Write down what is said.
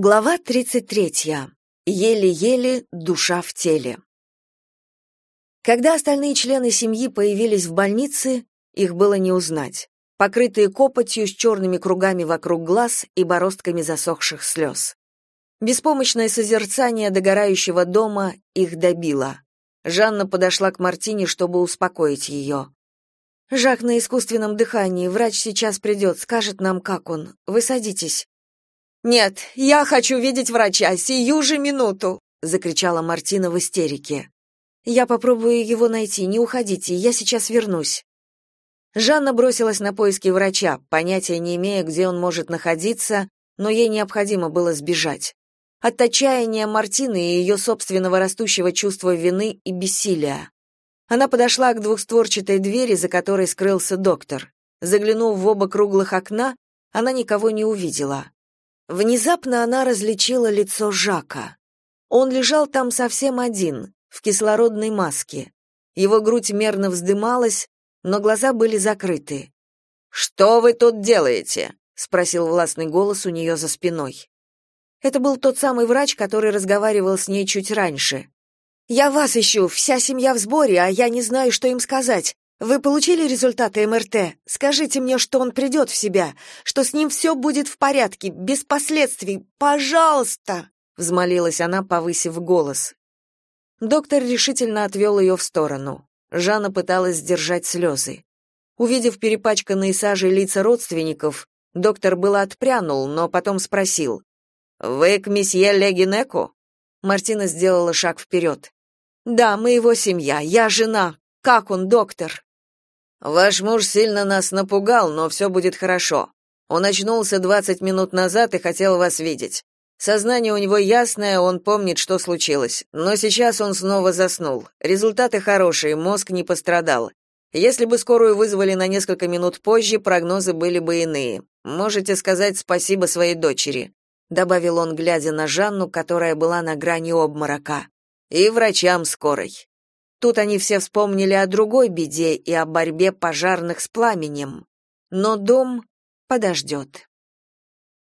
Глава 33. Еле-еле душа в теле. Когда остальные члены семьи появились в больнице, их было не узнать. Покрытые копотью с черными кругами вокруг глаз и бороздками засохших слез. Беспомощное созерцание догорающего дома их добило. Жанна подошла к Мартине, чтобы успокоить ее. «Жак на искусственном дыхании. Врач сейчас придет, скажет нам, как он. Вы садитесь». «Нет, я хочу видеть врача сию же минуту!» — закричала Мартина в истерике. «Я попробую его найти, не уходите, я сейчас вернусь». Жанна бросилась на поиски врача, понятия не имея, где он может находиться, но ей необходимо было сбежать. От отчаяния Мартины и ее собственного растущего чувства вины и бессилия. Она подошла к двухстворчатой двери, за которой скрылся доктор. Заглянув в оба круглых окна, она никого не увидела. Внезапно она различила лицо Жака. Он лежал там совсем один, в кислородной маске. Его грудь мерно вздымалась, но глаза были закрыты. «Что вы тут делаете?» — спросил властный голос у нее за спиной. Это был тот самый врач, который разговаривал с ней чуть раньше. «Я вас ищу, вся семья в сборе, а я не знаю, что им сказать. Вы получили результаты МРТ? Скажите мне, что он придет в себя, что с ним все будет в порядке, без последствий. Пожалуйста!» взмолилась она, повысив голос. Доктор решительно отвел ее в сторону. Жанна пыталась сдержать слезы. Увидев перепачканные сажей лица родственников, доктор было отпрянул, но потом спросил: "Вы к месье Легинеку?" Мартина сделала шаг вперед. "Да, мы его семья. Я жена. Как он, доктор?" Ваш муж сильно нас напугал, но все будет хорошо. Он очнулся 20 минут назад и хотел вас видеть. Сознание у него ясное, он помнит, что случилось. Но сейчас он снова заснул. Результаты хорошие, мозг не пострадал. Если бы скорую вызвали на несколько минут позже, прогнозы были бы иные. Можете сказать спасибо своей дочери, добавил он, глядя на Жанну, которая была на грани обморока. И врачам скорой. Тут они все вспомнили о другой беде и о борьбе пожарных с пламенем. Но дом подождет.